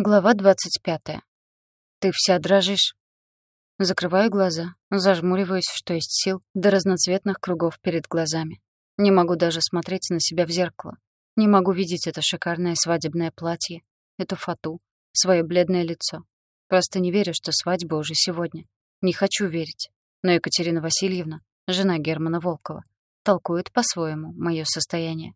Глава двадцать пятая. Ты вся дрожишь. Закрываю глаза, зажмуриваюсь, что есть сил, до разноцветных кругов перед глазами. Не могу даже смотреть на себя в зеркало. Не могу видеть это шикарное свадебное платье, эту фату, свое бледное лицо. Просто не верю, что свадьба уже сегодня. Не хочу верить. Но Екатерина Васильевна, жена Германа Волкова, толкует по-своему мое состояние.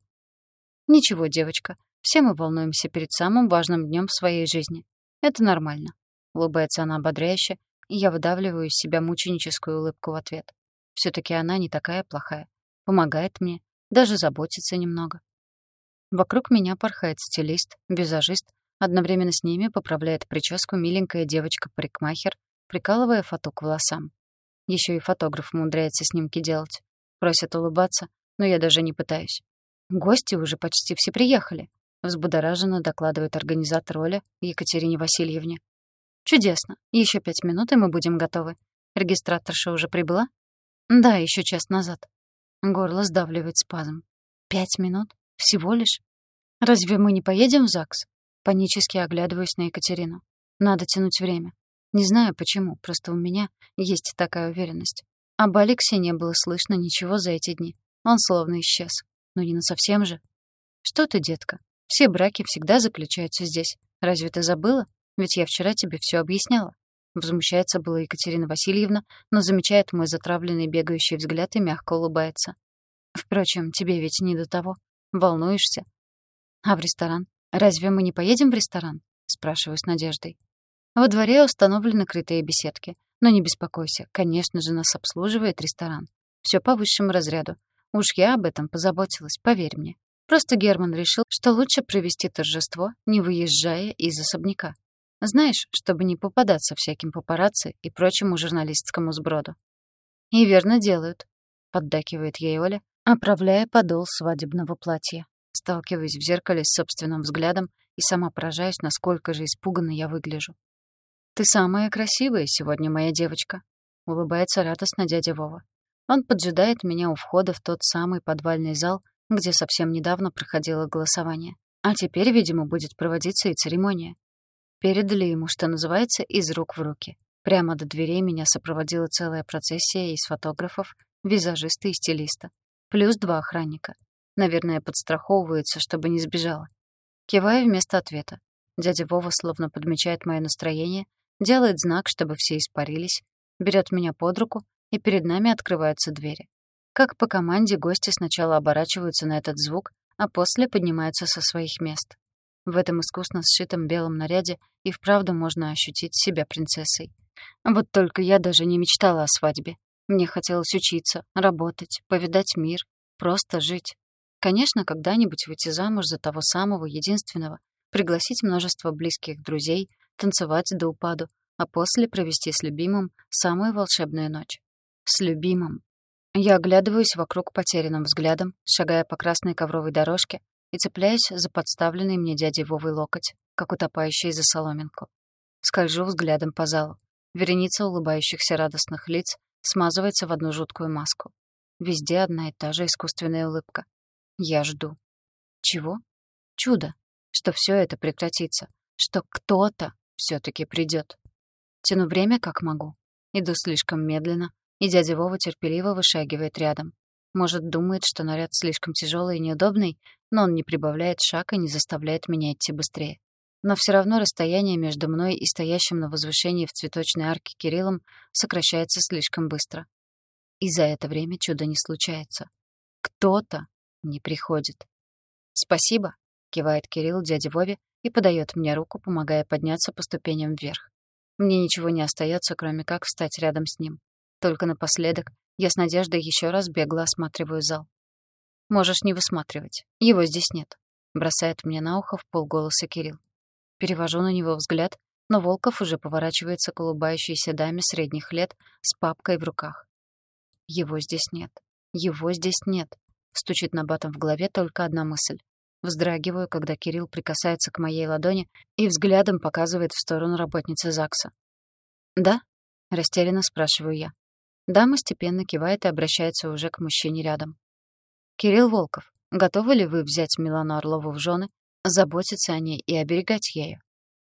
Ничего, девочка, все мы волнуемся перед самым важным днем своей жизни. Это нормально. Улыбается она ободряюще, и я выдавливаю из себя мученическую улыбку в ответ. все таки она не такая плохая. Помогает мне, даже заботится немного. Вокруг меня порхает стилист, визажист, одновременно с ними поправляет прическу миленькая девочка-парикмахер, прикалывая фото к волосам. Еще и фотограф умудряется снимки делать. Просят улыбаться, но я даже не пытаюсь. Гости уже почти все приехали. Взбудораженно докладывает организатор Оля Екатерине Васильевне. «Чудесно. Еще пять минут, и мы будем готовы. Регистраторша уже прибыла?» «Да, еще час назад». Горло сдавливает спазм. «Пять минут? Всего лишь? Разве мы не поедем в ЗАГС?» Панически оглядываюсь на Екатерину. Надо тянуть время. Не знаю почему, просто у меня есть такая уверенность. Об Алексе не было слышно ничего за эти дни. Он словно исчез. Но не насовсем же. Что ты, детка? Все браки всегда заключаются здесь. Разве ты забыла? Ведь я вчера тебе все объясняла. Возмущается была Екатерина Васильевна, но замечает мой затравленный бегающий взгляд и мягко улыбается. Впрочем, тебе ведь не до того. Волнуешься. А в ресторан? Разве мы не поедем в ресторан? Спрашиваю с надеждой. Во дворе установлены крытые беседки. Но не беспокойся, конечно же, нас обслуживает ресторан. Все по высшему разряду. Уж я об этом позаботилась, поверь мне. Просто Герман решил, что лучше провести торжество, не выезжая из особняка. Знаешь, чтобы не попадаться всяким папарацци и прочему журналистскому сброду. «И верно делают», — поддакивает ей Оля, оправляя подол свадебного платья. Сталкиваюсь в зеркале с собственным взглядом и сама поражаюсь, насколько же испуганно я выгляжу. «Ты самая красивая сегодня, моя девочка», — улыбается радостно дядя Вова. Он поджидает меня у входа в тот самый подвальный зал, где совсем недавно проходило голосование. А теперь, видимо, будет проводиться и церемония. Передали ему, что называется, из рук в руки. Прямо до дверей меня сопроводила целая процессия из фотографов, визажиста и стилиста. Плюс два охранника. Наверное, подстраховываются, чтобы не сбежала. Киваю вместо ответа. Дядя Вова словно подмечает мое настроение, делает знак, чтобы все испарились, берет меня под руку, и перед нами открываются двери. Как по команде гости сначала оборачиваются на этот звук, а после поднимаются со своих мест. В этом искусно сшитом белом наряде и вправду можно ощутить себя принцессой. Вот только я даже не мечтала о свадьбе. Мне хотелось учиться, работать, повидать мир, просто жить. Конечно, когда-нибудь выйти замуж за того самого, единственного, пригласить множество близких друзей, танцевать до упаду, а после провести с любимым самую волшебную ночь. С любимым. Я оглядываюсь вокруг потерянным взглядом, шагая по красной ковровой дорожке и цепляюсь за подставленный мне дядей Вовой локоть, как утопающий за соломинку. Скольжу взглядом по залу. Вереница улыбающихся радостных лиц смазывается в одну жуткую маску. Везде одна и та же искусственная улыбка. Я жду. Чего? Чудо. Что все это прекратится. Что кто-то все таки придет. Тяну время как могу. Иду слишком медленно, и дядя Вова терпеливо вышагивает рядом. Может, думает, что наряд слишком тяжелый и неудобный, но он не прибавляет шаг и не заставляет меня идти быстрее. Но все равно расстояние между мной и стоящим на возвышении в цветочной арке Кириллом сокращается слишком быстро. И за это время чудо не случается. Кто-то не приходит. «Спасибо», — кивает Кирилл дяде Вове и подает мне руку, помогая подняться по ступеням вверх. Мне ничего не остается, кроме как встать рядом с ним. Только напоследок я с надеждой еще раз бегло осматриваю зал. «Можешь не высматривать. Его здесь нет», — бросает мне на ухо в полголоса Кирилл. Перевожу на него взгляд, но Волков уже поворачивается к улыбающейся даме средних лет с папкой в руках. «Его здесь нет. Его здесь нет», — стучит на батом в голове только одна мысль. Вздрагиваю, когда Кирилл прикасается к моей ладони и взглядом показывает в сторону работницы ЗАГСа. «Да?» — растерянно спрашиваю я. Дама степенно кивает и обращается уже к мужчине рядом. «Кирилл Волков, готовы ли вы взять Милану Орлову в жены, заботиться о ней и оберегать ею?»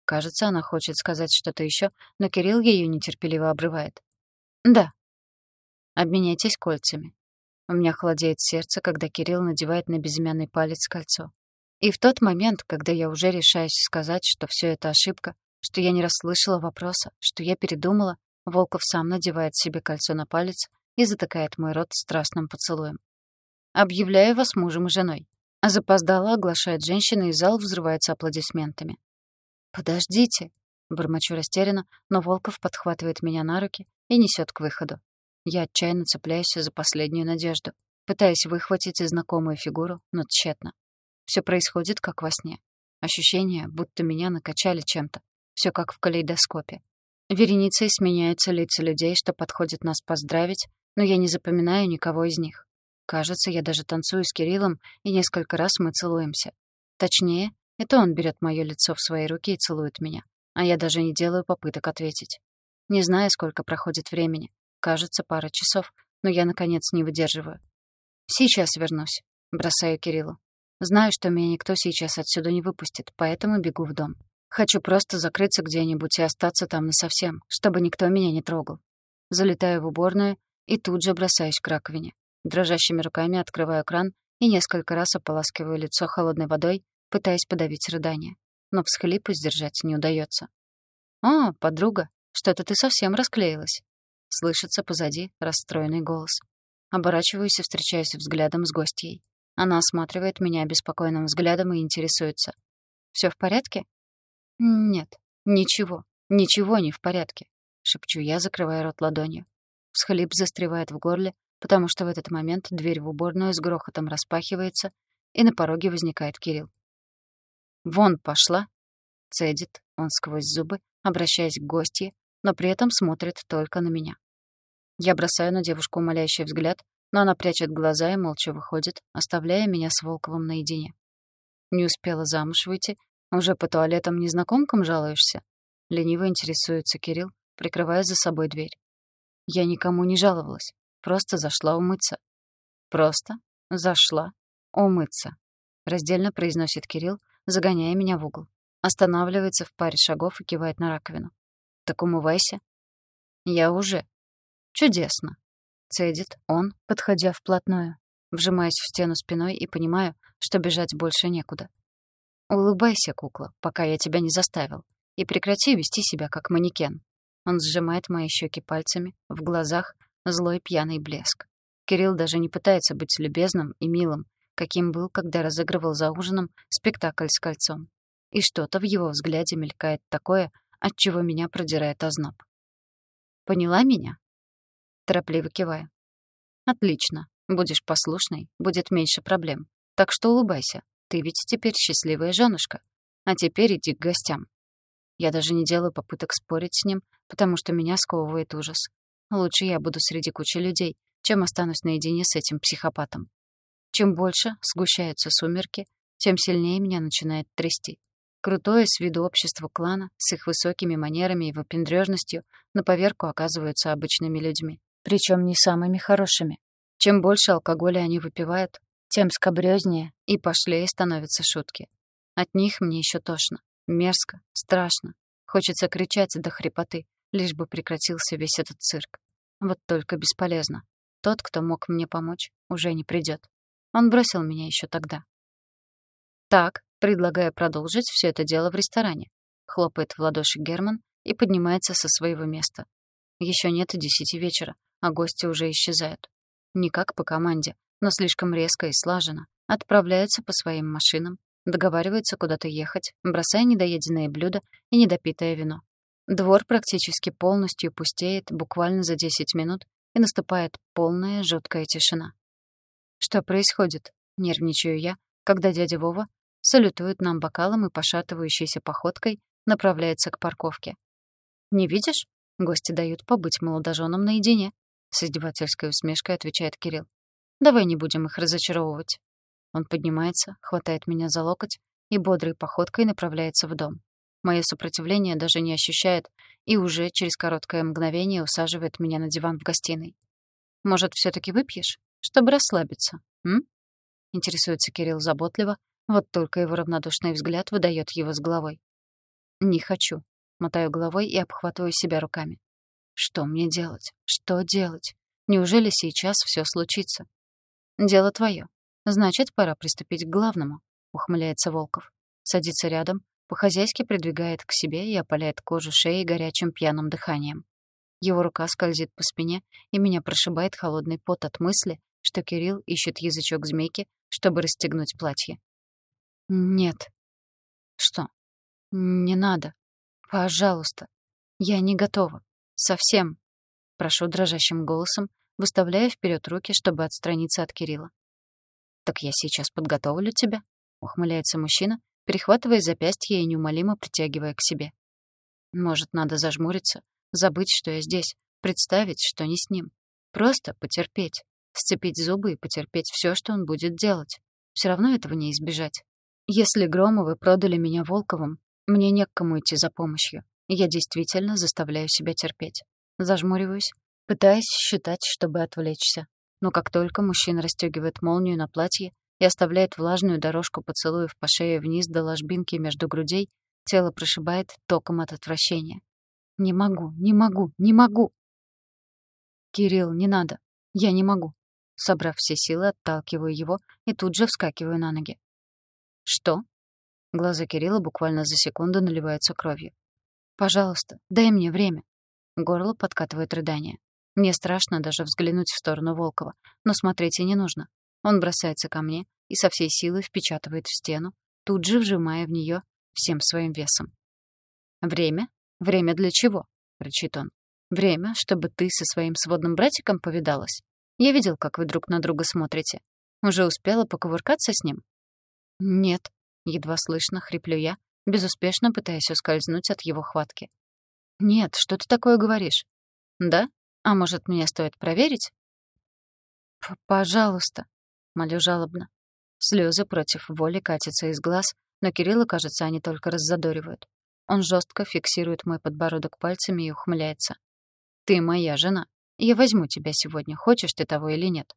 Кажется, она хочет сказать что-то еще, но Кирилл ее нетерпеливо обрывает. «Да». «Обменяйтесь кольцами». У меня холодеет сердце, когда Кирилл надевает на безымянный палец кольцо. И в тот момент, когда я уже решаюсь сказать, что все это ошибка, что я не расслышала вопроса, что я передумала, Волков сам надевает себе кольцо на палец и затыкает мой рот страстным поцелуем. «Объявляю вас мужем и женой». А запоздала, оглашает женщина, и зал взрывается аплодисментами. «Подождите!» — бормочу растерянно, но Волков подхватывает меня на руки и несет к выходу. Я отчаянно цепляюсь за последнюю надежду, пытаясь выхватить знакомую фигуру, но тщетно. Все происходит, как во сне. Ощущение, будто меня накачали чем-то. Все как в калейдоскопе. Вереницей сменяются лица людей, что подходят нас поздравить, но я не запоминаю никого из них. Кажется, я даже танцую с Кириллом, и несколько раз мы целуемся. Точнее, это он берет моё лицо в свои руки и целует меня, а я даже не делаю попыток ответить. Не знаю, сколько проходит времени. Кажется, пара часов, но я, наконец, не выдерживаю. «Сейчас вернусь», — бросаю Кириллу. Знаю, что меня никто сейчас отсюда не выпустит, поэтому бегу в дом. Хочу просто закрыться где-нибудь и остаться там насовсем, чтобы никто меня не трогал. Залетаю в уборную и тут же бросаюсь к раковине. Дрожащими руками открываю кран и несколько раз ополаскиваю лицо холодной водой, пытаясь подавить рыдание. Но всхлипы сдержать не удается. «О, подруга, что-то ты совсем расклеилась!» Слышится позади расстроенный голос. Оборачиваюсь и встречаюсь взглядом с гостьей. Она осматривает меня беспокойным взглядом и интересуется. «Всё в порядке?» «Нет, ничего, ничего не в порядке», — шепчу я, закрывая рот ладонью. Всхлип застревает в горле, потому что в этот момент дверь в уборную с грохотом распахивается, и на пороге возникает Кирилл. «Вон пошла!» — цедит он сквозь зубы, обращаясь к гостье, но при этом смотрит только на меня. Я бросаю на девушку умоляющий взгляд, но она прячет глаза и молча выходит, оставляя меня с Волковым наедине. Не успела замуж выйти, уже по туалетам незнакомкам жалуешься? Лениво интересуется Кирилл, прикрывая за собой дверь. Я никому не жаловалась. Просто зашла умыться. Просто зашла умыться. Раздельно произносит Кирилл, загоняя меня в угол. Останавливается в паре шагов и кивает на раковину. Так умывайся. Я уже. Чудесно. Цедит он, подходя вплотную, вжимаясь в стену спиной и понимаю, что бежать больше некуда. Улыбайся, кукла, пока я тебя не заставил, и прекрати вести себя как манекен. Он сжимает мои щеки пальцами, в глазах злой пьяный блеск. Кирилл даже не пытается быть любезным и милым, каким был, когда разыгрывал за ужином спектакль с кольцом. И что-то в его взгляде мелькает такое, от чего меня продирает озноб. «Поняла меня?» Торопливо киваю. «Отлично. Будешь послушной, будет меньше проблем. Так что улыбайся. Ты ведь теперь счастливая женушка. А теперь иди к гостям». Я даже не делаю попыток спорить с ним, потому что меня сковывает ужас. Лучше я буду среди кучи людей, чем останусь наедине с этим психопатом. Чем больше сгущаются сумерки, тем сильнее меня начинает трясти. Крутое с виду общество клана, с их высокими манерами и выпендрёжностью, на поверку оказываются обычными людьми. Причем не самыми хорошими. Чем больше алкоголя они выпивают, тем скобрёзнее и пошлее становятся шутки. От них мне еще тошно, мерзко, страшно. Хочется кричать до хрипоты, лишь бы прекратился весь этот цирк. Вот только бесполезно. Тот, кто мог мне помочь, уже не придет. Он бросил меня еще тогда. Так, предлагаю продолжить все это дело в ресторане. Хлопает в ладоши Герман и поднимается со своего места. Еще нет и десяти вечера, а гости уже исчезают. Не как по команде, но слишком резко и слаженно. Отправляются по своим машинам, договариваются куда-то ехать, бросая недоеденные блюда и недопитое вино. Двор практически полностью пустеет буквально за 10 минут, и наступает полная жуткая тишина. Что происходит? Нервничаю я, когда дядя Вова салютует нам бокалом и пошатывающейся походкой направляется к парковке. «Не видишь?» Гости дают побыть молодоженам наедине. С издевательской усмешкой отвечает Кирилл. «Давай не будем их разочаровывать». Он поднимается, хватает меня за локоть и бодрой походкой направляется в дом. Мое сопротивление даже не ощущает и уже через короткое мгновение усаживает меня на диван в гостиной. «Может, все таки выпьешь, чтобы расслабиться, м?» Интересуется Кирилл заботливо, вот только его равнодушный взгляд выдает его с головой. Не хочу. Мотаю головой и обхватываю себя руками. Что мне делать? Что делать? Неужели сейчас все случится? Дело твое. Значит, пора приступить к главному, ухмыляется Волков. Садится рядом, по-хозяйски придвигает к себе и опаляет кожу шеи горячим пьяным дыханием. Его рука скользит по спине, и меня прошибает холодный пот от мысли, что Кирилл ищет язычок змейки, чтобы расстегнуть платье. «Нет». «Что?» «Не надо. Пожалуйста. Я не готова. Совсем». Прошу дрожащим голосом, выставляя вперед руки, чтобы отстраниться от Кирилла. «Так я сейчас подготовлю тебя», — ухмыляется мужчина, перехватывая запястье и неумолимо притягивая к себе. «Может, надо зажмуриться, Забыть, что я здесь. Представить, что не с ним. Просто потерпеть. Сцепить зубы и потерпеть все, что он будет делать. Все равно этого не избежать. Если Громовы продали меня Волковым, мне не к кому идти за помощью. Я действительно заставляю себя терпеть. Зажмуриваюсь, пытаясь считать, чтобы отвлечься. Но как только мужчина расстегивает молнию на платье и оставляет влажную дорожку поцелуев по шее вниз до ложбинки между грудей, тело прошибает током от отвращения. Не могу, не могу, не могу. Кирилл, не надо. Я не могу. Собрав все силы, отталкиваю его и тут же вскакиваю на ноги. Что? Глаза Кирилла буквально за секунду наливаются кровью. Пожалуйста, дай мне время. Горло подкатывает рыдание. Мне страшно даже взглянуть в сторону Волкова, но смотреть и не нужно. Он бросается ко мне и со всей силы впечатывает в стену, тут же вжимая в нее всем своим весом. Время «Время для чего?» — рычит он. «Время, чтобы ты со своим сводным братиком повидалась. Я видел, как вы друг на друга смотрите. Уже успела покувыркаться с ним?» «Нет», — едва слышно, хриплю я, безуспешно пытаясь ускользнуть от его хватки. «Нет, что ты такое говоришь?» «Да? А может, мне стоит проверить?» «Пожалуйста», — молю жалобно. Слезы против воли катятся из глаз, но Кирилла, кажется, они только раззадоривают. Он жестко фиксирует мой подбородок пальцами и ухмыляется. «Ты моя жена. Я возьму тебя сегодня, хочешь ты того или нет».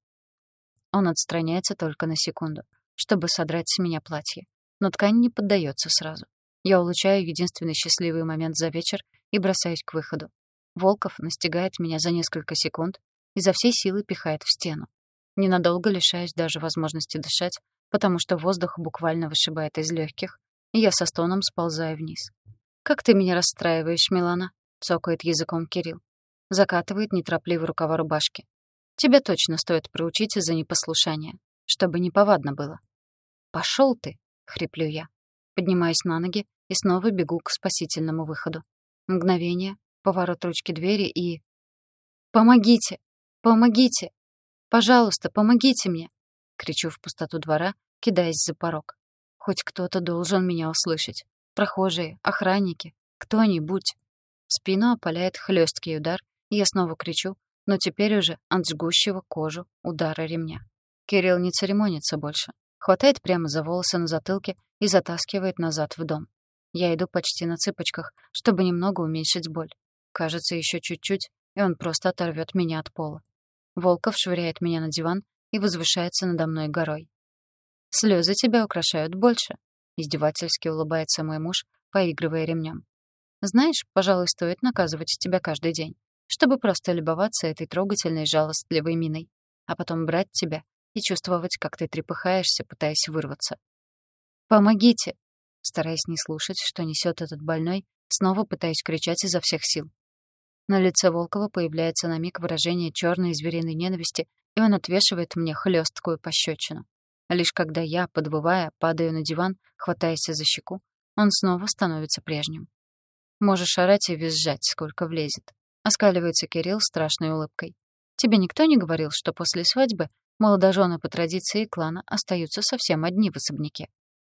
Он отстраняется только на секунду, чтобы содрать с меня платье. Но ткань не поддается сразу. Я улучшаю единственный счастливый момент за вечер и бросаюсь к выходу. Волков настигает меня за несколько секунд и за всей силы пихает в стену. Ненадолго лишаюсь даже возможности дышать, потому что воздух буквально вышибает из легких, и я со стоном сползаю вниз. «Как ты меня расстраиваешь, Милана?» — цокает языком Кирилл. Закатывает неторопливо рукава рубашки. «Тебе точно стоит проучить за непослушание, чтобы неповадно было». «Пошел ты!» — хриплю я. Поднимаюсь на ноги и снова бегу к спасительному выходу. Мгновение, поворот ручки двери и... «Помогите! Помогите! Пожалуйста, помогите мне!» — кричу в пустоту двора, кидаясь за порог. Хоть кто-то должен меня услышать. Прохожие, охранники, кто-нибудь. Спину опаляет хлесткий удар, я снова кричу, но теперь уже от жгущего кожу удара ремня. Кирилл не церемонится больше. Хватает прямо за волосы на затылке и затаскивает назад в дом. Я иду почти на цыпочках, чтобы немного уменьшить боль. Кажется, еще чуть-чуть, и он просто оторвет меня от пола. Волков швыряет меня на диван и возвышается надо мной горой. Слезы тебя украшают больше, Издевательски улыбается мой муж, поигрывая ремнем. Знаешь, пожалуй, стоит наказывать тебя каждый день, чтобы просто любоваться этой трогательной жалостливой миной, а потом брать тебя и чувствовать, как ты трепыхаешься, пытаясь вырваться. «Помогите!» Стараясь не слушать, что несет этот больной, снова пытаюсь кричать изо всех сил. На лице Волкова появляется на миг выражение черной звериной ненависти, и он отвешивает мне хлесткую пощечину. Лишь когда я, подвывая, падаю на диван, хватаясь за щеку, он снова становится прежним. Можешь орать и визжать, сколько влезет. Оскаливается Кирилл страшной улыбкой. Тебе никто не говорил, что после свадьбы молодожены по традиции клана остаются совсем одни в особняке?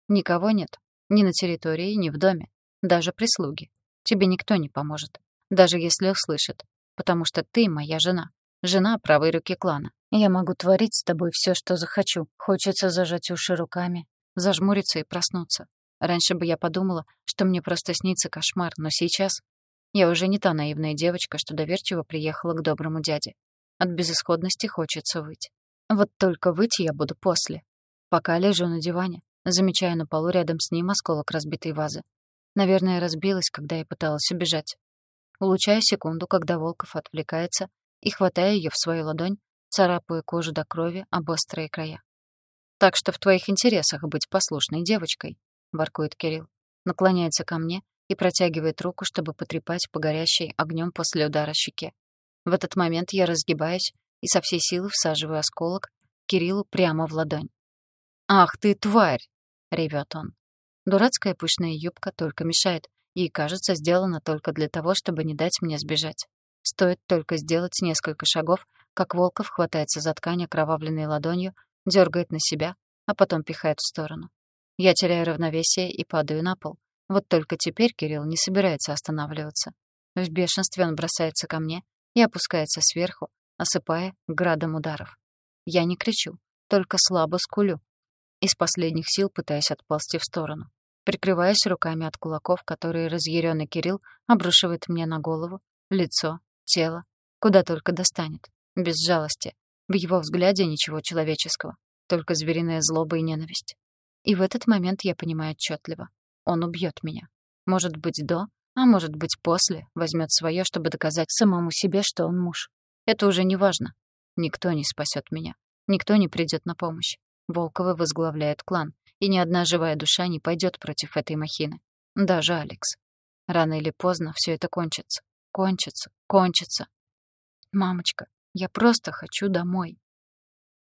Никого нет. Ни на территории, ни в доме. Даже прислуги. Тебе никто не поможет. Даже если услышит. Потому что ты моя жена. Жена правой руки клана. Я могу творить с тобой все, что захочу. Хочется зажать уши руками, зажмуриться и проснуться. Раньше бы я подумала, что мне просто снится кошмар, но сейчас я уже не та наивная девочка, что доверчиво приехала к доброму дяде. От безысходности хочется выйти. Вот только выйти я буду после. Пока лежу на диване, замечая на полу рядом с ним осколок разбитой вазы. Наверное, разбилась, когда я пыталась убежать. Улучшая секунду, когда Волков отвлекается, и, хватая ее в свою ладонь, царапаю кожу до крови об острые края. «Так что в твоих интересах быть послушной девочкой», — воркует Кирилл. Наклоняется ко мне и протягивает руку, чтобы потрепать по горящей огнем после удара щеке. В этот момент я разгибаюсь и со всей силы всаживаю осколок Кириллу прямо в ладонь. «Ах ты, тварь!» — ревет он. Дурацкая пышная юбка только мешает, и, кажется, сделана только для того, чтобы не дать мне сбежать. Стоит только сделать несколько шагов, как Волков хватается за ткань окровавленной ладонью, дергает на себя, а потом пихает в сторону. Я теряю равновесие и падаю на пол. Вот только теперь Кирилл не собирается останавливаться. В бешенстве он бросается ко мне и опускается сверху, осыпая градом ударов. Я не кричу, только слабо скулю. Из последних сил пытаясь отползти в сторону прикрываясь руками от кулаков, которые разъяренный Кирилл обрушивает мне на голову, лицо, тело, куда только достанет, без жалости. В его взгляде ничего человеческого, только звериная злоба и ненависть. И в этот момент я понимаю отчетливо. Он убьет меня. Может быть, до, а может быть, после возьмет свое, чтобы доказать самому себе, что он муж. Это уже не важно. Никто не спасет меня. Никто не придет на помощь. Волковы возглавляют клан, и ни одна живая душа не пойдет против этой махины. Даже Алекс. Рано или поздно все это кончится. Кончится, кончится. Мамочка, я просто хочу домой.